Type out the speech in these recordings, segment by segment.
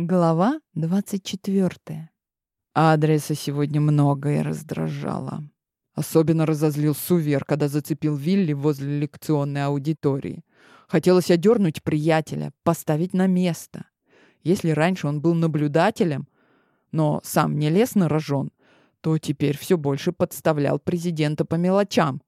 Глава 24. Адриаса сегодня многое раздражало. Особенно разозлил Сувер, когда зацепил Вилли возле лекционной аудитории. Хотелось одернуть приятеля, поставить на место. Если раньше он был наблюдателем, но сам не лез на рожон, то теперь все больше подставлял президента по мелочам.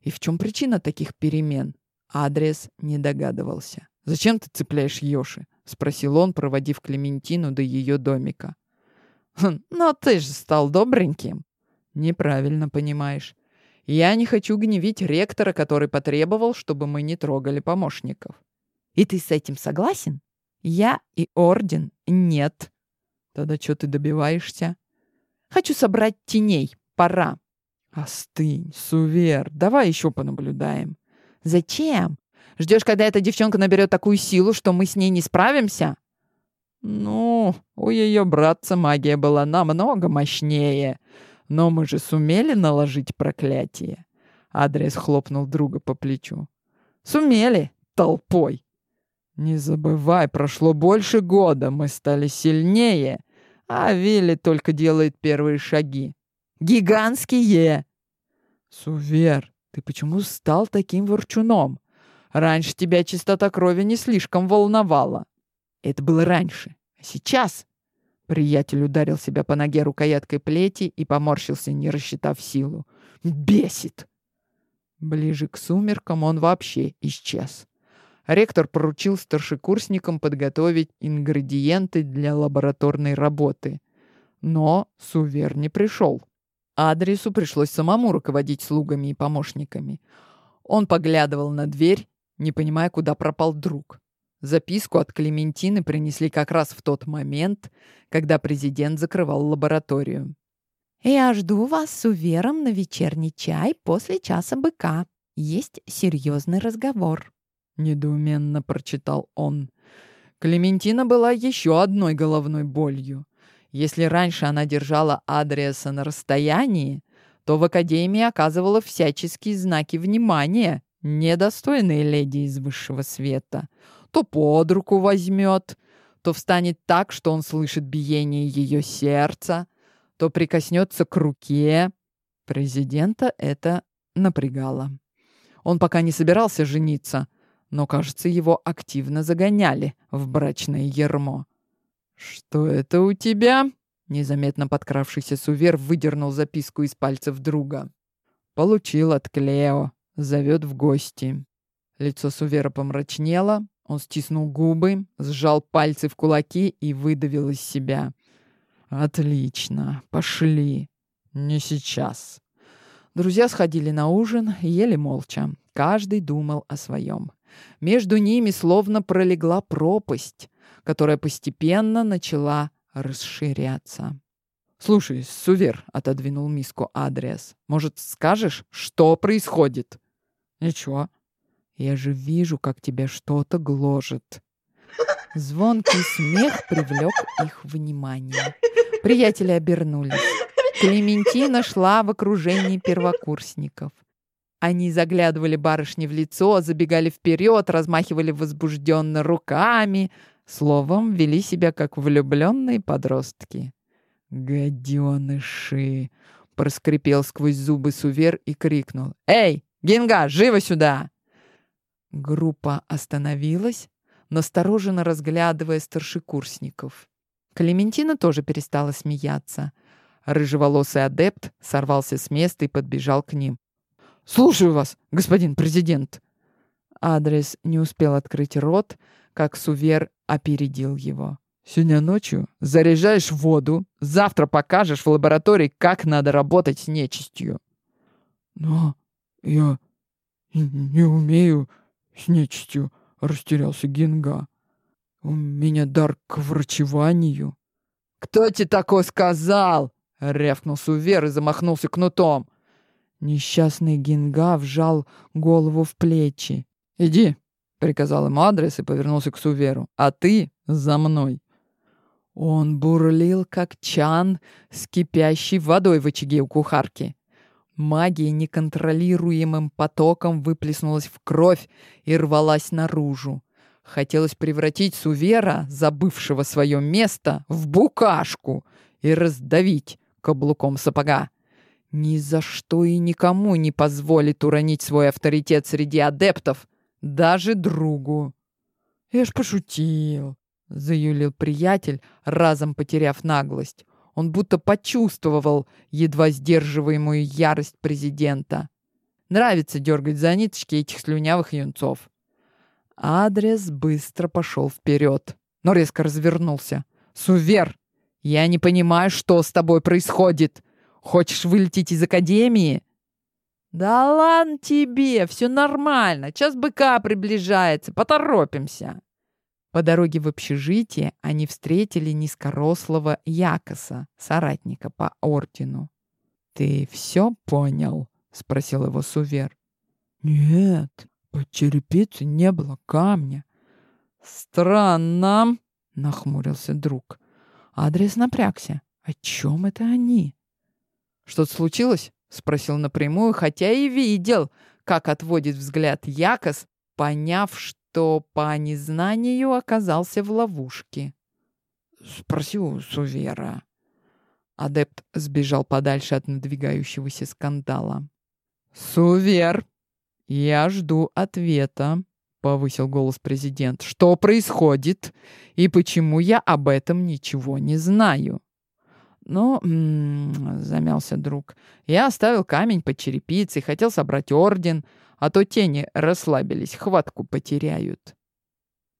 И в чем причина таких перемен? Адриас не догадывался. «Зачем ты цепляешь Йоши?» — спросил он, проводив Клементину до ее домика. «Хм, «Но ты же стал добреньким». «Неправильно понимаешь. Я не хочу гневить ректора, который потребовал, чтобы мы не трогали помощников». «И ты с этим согласен?» «Я и Орден нет». «Тогда что ты добиваешься?» «Хочу собрать теней. Пора». «Остынь, Сувер. Давай еще понаблюдаем». «Зачем? Ждешь, когда эта девчонка наберет такую силу, что мы с ней не справимся?» «Ну, у ее братца магия была намного мощнее. Но мы же сумели наложить проклятие». Адриас хлопнул друга по плечу. «Сумели, толпой!» «Не забывай, прошло больше года, мы стали сильнее, а Вилли только делает первые шаги. Гигантские!» «Сувер, ты почему стал таким ворчуном? Раньше тебя чистота крови не слишком волновала. Это было раньше. А сейчас...» Приятель ударил себя по ноге рукояткой плети и поморщился, не рассчитав силу. «Бесит!» Ближе к сумеркам он вообще исчез. Ректор поручил старшекурсникам подготовить ингредиенты для лабораторной работы. Но Сувер не пришел. Адриасу пришлось самому руководить слугами и помощниками. Он поглядывал на дверь не понимая, куда пропал друг. Записку от Клементины принесли как раз в тот момент, когда президент закрывал лабораторию. «Я жду вас с Увером на вечерний чай после часа быка. Есть серьезный разговор», — недоуменно прочитал он. Клементина была еще одной головной болью. Если раньше она держала Адриаса на расстоянии, то в Академии оказывала всяческие знаки внимания, недостойные леди из высшего света. То под руку возьмет, то встанет так, что он слышит биение ее сердца, то прикоснется к руке. Президента это напрягало. Он пока не собирался жениться, но, кажется, его активно загоняли в брачное ермо. «Что это у тебя?» Незаметно подкравшийся Сувер выдернул записку из пальцев друга. «Получил от Клео. Зовет в гости. Лицо Сувера помрачнело, он стиснул губы, сжал пальцы в кулаки и выдавил из себя. «Отлично, пошли. Не сейчас». Друзья сходили на ужин, ели молча. Каждый думал о своем. Между ними словно пролегла пропасть, которая постепенно начала расширяться. «Слушай, Сувер», — отодвинул миску Адриас, — «может, скажешь, что происходит?» «Ничего. Я же вижу, как тебя что-то гложет». Звонкий смех привлек их внимание. Приятели обернулись. Клементина шла в окружении первокурсников. Они заглядывали барышне в лицо, забегали вперед, размахивали возбужденно руками. Словом, вели себя как влюбленные подростки. «Гаденыши!» — проскрипел сквозь зубы Сувер и крикнул. «Эй, Гинга, живо сюда!» Группа остановилась, настороженно разглядывая старшекурсников. Клементина тоже перестала смеяться. Рыжеволосый адепт сорвался с места и подбежал к ним. «Слушаю вас, господин президент!» Адриас не успел открыть рот, как Сувер опередил его. «Сегодня ночью заряжаешь воду, завтра покажешь в лаборатории, как надо работать с нечистью». «Но «Я не умею с нечистью», — растерялся Генга. «У меня дар к врачеванию». «Кто тебе такое сказал?» — рявкнул Сувер и замахнулся кнутом. Несчастный Генга вжал голову в плечи. «Иди», — приказал ему адрес и повернулся к Суверу. «А ты за мной». Он бурлил, как чан с кипящей водой в очаге у кухарки. Магия неконтролируемым потоком выплеснулась в кровь и рвалась наружу. Хотелось превратить Сувера, забывшего свое место, в букашку и раздавить каблуком сапога. Ни за что и никому не позволит уронить свой авторитет среди адептов, даже другу. «Я ж пошутил», — заюлил приятель, разом потеряв наглость. Он будто почувствовал едва сдерживаемую ярость президента. Нравится дергать за ниточки этих слюнявых юнцов. Адрес быстро пошел вперед, но резко развернулся. «Сувер, я не понимаю, что с тобой происходит. Хочешь вылететь из академии?» «Да ладно тебе, все нормально. Час быка приближается, поторопимся». По дороге в общежитие они встретили низкорослого Якоса, соратника по ордену. «Ты все понял?» — спросил его Сувер. «Нет, под черепицей не было камня». «Странно», — нахмурился друг. Адриас напрягся. «О чем это они?» «Что-то случилось?» — спросил напрямую, хотя и видел, как отводит взгляд Якос, поняв, что по незнанию оказался в ловушке. «Спроси у Сувера». Адепт сбежал подальше от надвигающегося скандала. «Сувер, я жду ответа», — повысил голос президент. «Что происходит и почему я об этом ничего не знаю?» «Ну, замялся друг, я оставил камень под черепицей, хотел собрать орден, а то тени расслабились, хватку потеряют».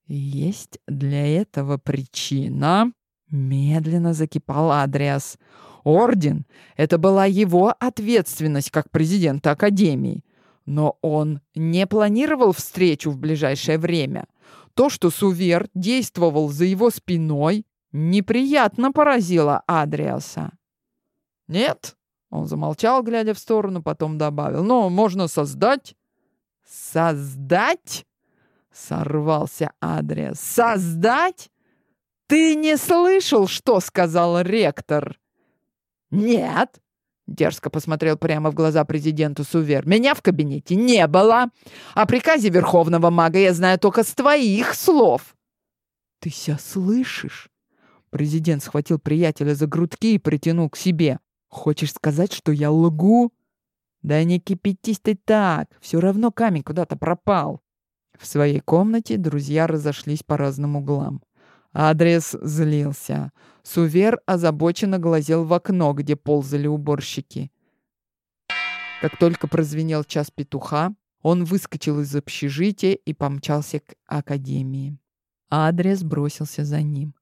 «Есть для этого причина?» Медленно закипал Адриас. «Орден — это была его ответственность как президента Академии. Но он не планировал встречу в ближайшее время. То, что Сувер действовал за его спиной, неприятно поразило Адриаса. «Нет», — он замолчал, глядя в сторону, потом добавил, «но можно создать». «Создать?» — сорвался Адриас. «Создать? Ты не слышал, что сказал ректор?» «Нет», Дерзко посмотрел прямо в глаза президенту Сувер. «Меня в кабинете не было. О приказе Верховного Мага я знаю только с твоих слов». «Ты себя слышишь?» Президент схватил приятеля за грудки и притянул к себе. «Хочешь сказать, что я лгу?» «Да не кипятись ты так. Все равно камень куда-то пропал». В своей комнате друзья разошлись по разным углам. Адрес злился. Сувер озабоченно глазел в окно, где ползали уборщики. Как только прозвенел час петуха, он выскочил из общежития и помчался к академии. Адрес бросился за ним.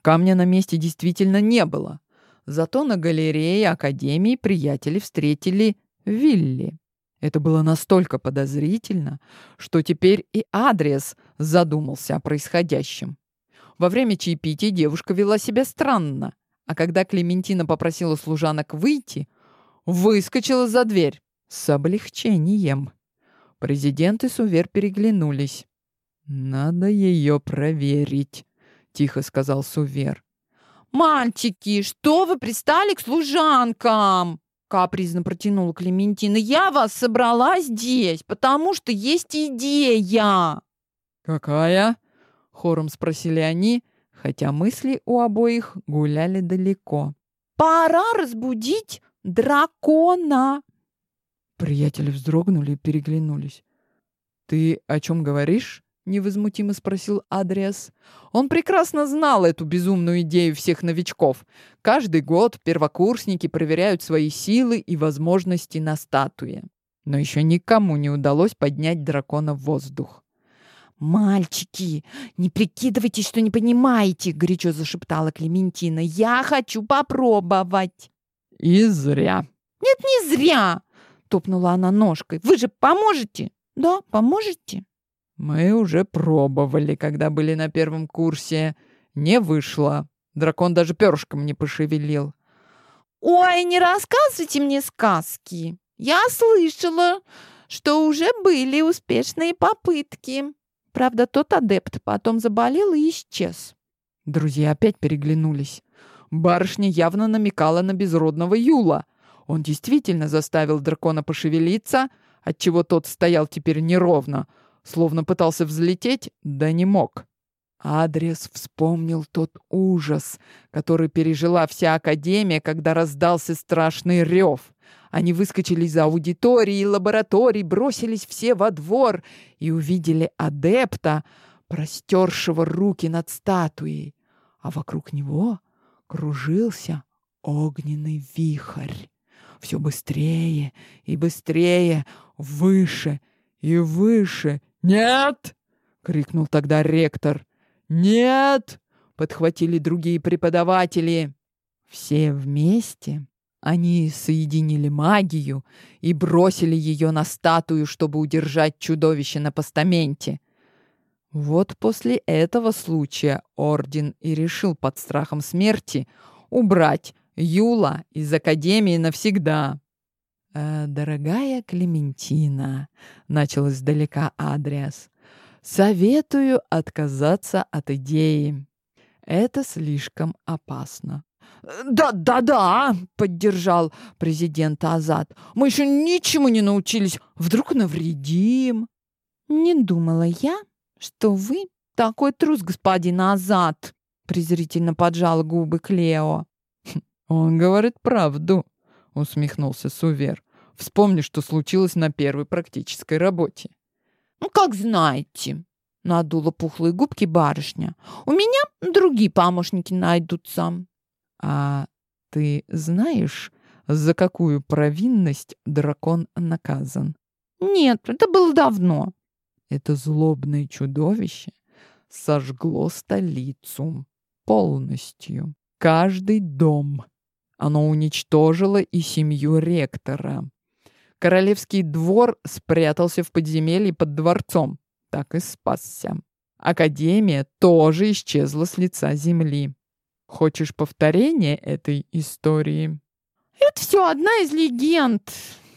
Камня на месте действительно не было. Зато на галерее академии приятели встретили Вилли. Это было настолько подозрительно, что теперь и адрес задумался о происходящем. Во время чаепития девушка вела себя странно, а когда Клементина попросила служанок выйти, выскочила за дверь с облегчением. Президент и Сувер переглянулись. «Надо ее проверить», — тихо сказал Сувер. «Мальчики, что вы пристали к служанкам?» Капризно протянула Клементина. «Я вас собрала здесь, потому что есть идея!» «Какая?» Хором спросили они, хотя мысли у обоих гуляли далеко. «Пора разбудить дракона!» Приятели вздрогнули и переглянулись. «Ты о чем говоришь?» — невозмутимо спросил Адриас. Он прекрасно знал эту безумную идею всех новичков. Каждый год первокурсники проверяют свои силы и возможности на статуе. Но еще никому не удалось поднять дракона в воздух. «Мальчики, не прикидывайтесь, что не понимаете!» — горячо зашептала Клементина. «Я хочу попробовать!» «И зря!» «Нет, не зря!» — топнула она ножкой. «Вы же поможете?» «Да, поможете?» «Мы уже пробовали, когда были на первом курсе. Не вышло. Дракон даже перышком не пошевелил». «Ой, не рассказывайте мне сказки! Я слышала, что уже были успешные попытки!» Правда, тот адепт потом заболел и исчез. Друзья опять переглянулись. Барышня явно намекала на безродного Юла. Он действительно заставил дракона пошевелиться, отчего тот стоял теперь неровно, словно пытался взлететь, да не мог. Адрес вспомнил тот ужас, который пережила вся Академия, когда раздался страшный рев. Они выскочили из аудитории и лабораторий, бросились все во двор и увидели адепта, простершего руки над статуей, а вокруг него кружился огненный вихрь. Все быстрее и быстрее, выше и выше. «Нет!» — крикнул тогда ректор. «Нет!» — подхватили другие преподаватели. Все вместе они соединили магию и бросили ее на статую, чтобы удержать чудовище на постаменте. Вот после этого случая Орден и решил под страхом смерти убрать Юла из Академии навсегда. «Э, «Дорогая Клементина», — начал издалека Адриас, — «советую отказаться от идеи. Это слишком опасно». «Да-да-да!» — поддержал президент Азат. «Мы еще ничему не научились. Вдруг навредим?» «Не думала я, что вы такой трус, господин Азат!» презрительно поджал губы Клео. «Он говорит правду», — усмехнулся Сувер. «Вспомни, что случилось на первой практической работе». «Ну, как знаете», — надула пухлые губки барышня. «У меня другие помощники найдутся». «А ты знаешь, за какую провинность дракон наказан?» «Нет, это было давно». Это злобное чудовище сожгло столицу полностью. Каждый дом. Оно уничтожило и семью ректора. Королевский двор спрятался в подземелье под дворцом. Так и спасся. Академия тоже исчезла с лица земли. Хочешь повторение этой истории? Это все одна из легенд,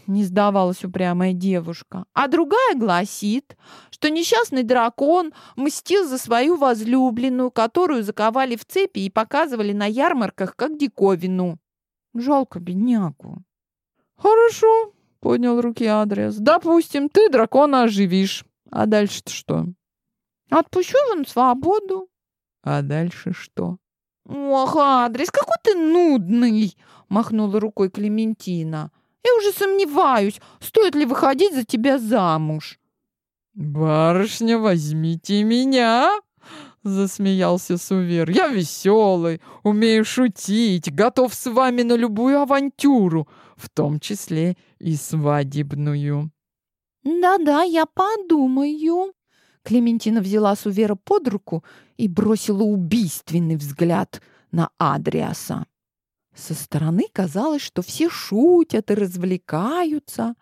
не сдавалась упрямая девушка. А другая гласит, что несчастный дракон мстил за свою возлюбленную, которую заковали в цепи и показывали на ярмарках как диковину. Жалко беднягу. Хорошо, поднял руки адрес. Допустим, ты дракона оживишь. А дальше-то что? Отпущу его на свободу. А дальше что? Ох, адрес, какой ты нудный! Махнула рукой Клементина. Я уже сомневаюсь, стоит ли выходить за тебя замуж. «Барышня, возьмите меня!» — засмеялся Сувер. «Я веселый, умею шутить, готов с вами на любую авантюру, в том числе и свадебную». «Да-да, я подумаю». Клементина взяла Сувера под руку и бросила убийственный взгляд на Адриаса. Со стороны казалось, что все шутят и развлекаются,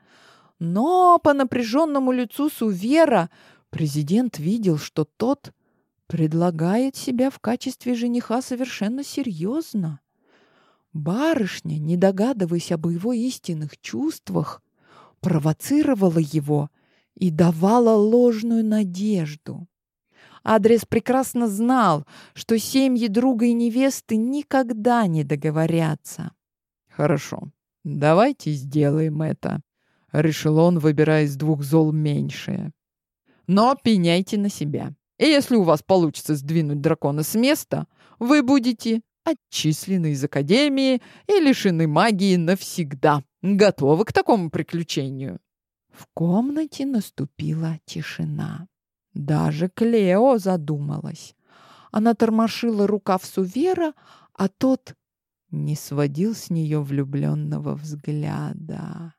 но по напряженному лицу Сувера президент видел, что тот предлагает себя в качестве жениха совершенно серьезно. Барышня, не догадываясь об его истинных чувствах, провоцировала его и давала ложную надежду. Адрес прекрасно знал, что семьи друга и невесты никогда не договорятся. «Хорошо, давайте сделаем это», — решил он, выбирая из двух зол меньшее. «Но пеняйте на себя. И если у вас получится сдвинуть дракона с места, вы будете отчислены из Академии и лишены магии навсегда. Готовы к такому приключению?» В комнате наступила тишина. Даже Клео задумалась. Она тормошила рукав Сувера, а тот не сводил с нее влюбленного взгляда.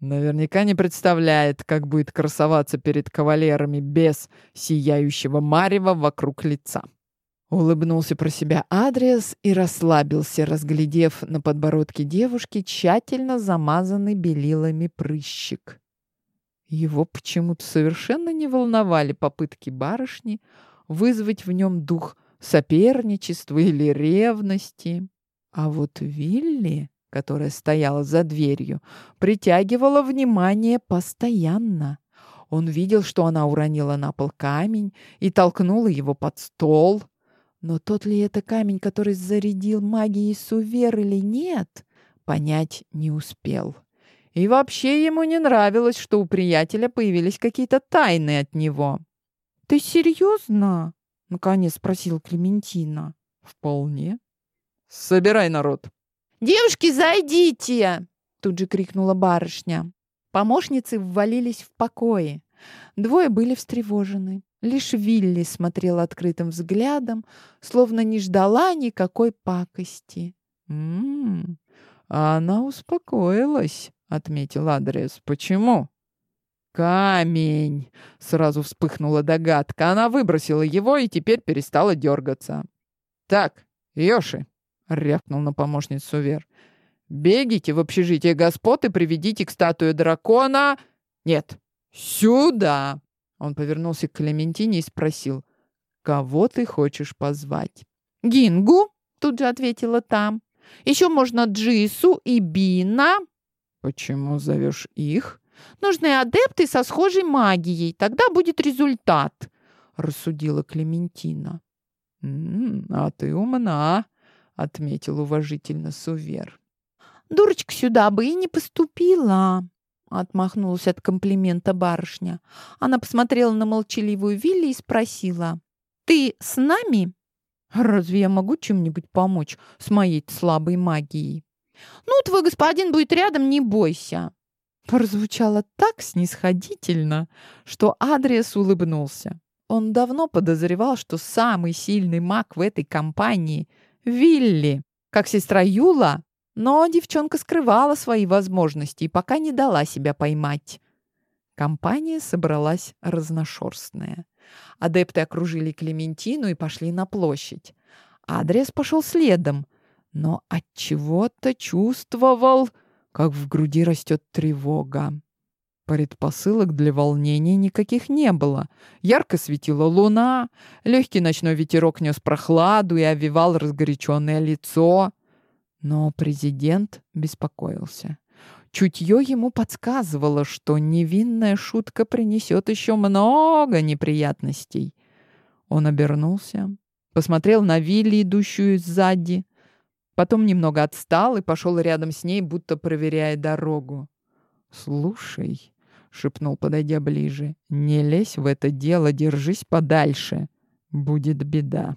Наверняка не представляет, как будет красоваться перед кавалерами без сияющего марева вокруг лица. Улыбнулся про себя Адриас и расслабился, разглядев на подбородке девушки тщательно замазанный белилами прыщик. Его почему-то совершенно не волновали попытки барышни вызвать в нем дух соперничества или ревности. А вот Вилли, которая стояла за дверью, притягивала внимание постоянно. Он видел, что она уронила на пол камень и толкнула его под стол. Но тот ли это камень, который зарядил магией Сувер или нет, понять не успел. И вообще ему не нравилось, что у приятеля появились какие-то тайны от него. «Ты серьезно?» — наконец спросила Клементина. «Вполне. Собирай народ». «Девушки, зайдите!» — тут же крикнула барышня. Помощницы ввалились в покои. Двое были встревожены. Лишь Вилли смотрел открытым взглядом, словно не ждала никакой пакости. «М-м, она успокоилась», — отметил Адрес. «Почему?» «Камень!» — сразу вспыхнула догадка. Она выбросила его и теперь перестала дергаться. «Так, Йоши!» — рявкнул на помощницу Вер. «Бегите в общежитие господ и приведите к статуе дракона...» «Нет, сюда!» Он повернулся к Клементине и спросил, «Кого ты хочешь позвать?» «Гингу», — тут же ответила там. «Еще можно Джису и Бина». «Почему зовешь их?» «Нужны адепты со схожей магией. Тогда будет результат», — рассудила Клементина. «М -м, «А ты умна», — отметил уважительно Сувер. «Дурочка сюда бы и не поступила», Отмахнулась от комплимента барышня. Она посмотрела на молчаливую Вилли и спросила. «Ты с нами?» «Разве я могу чем-нибудь помочь с моей слабой магией?» «Ну, твой господин будет рядом, не бойся!» Прозвучало так снисходительно, что Адриас улыбнулся. Он давно подозревал, что самый сильный маг в этой компании — Вилли. Как сестра Юла, но девчонка скрывала свои возможности и пока не дала себя поймать. Компания собралась разношерстная. Адепты окружили Клементину и пошли на площадь. Адрес пошел следом, но от чего-то чувствовал, как в груди растет тревога. Предпосылок для волнения никаких не было. Ярко светила луна, легкий ночной ветерок нес прохладу и овивал разгоряченное лицо. Но президент беспокоился. Чутье ему подсказывало, что невинная шутка принесет еще много неприятностей. Он обернулся, посмотрел на Вилли, идущую сзади, потом немного отстал и пошел рядом с ней, будто проверяя дорогу. «Слушай», — шепнул, подойдя ближе, — «не лезь в это дело, держись подальше. Будет беда».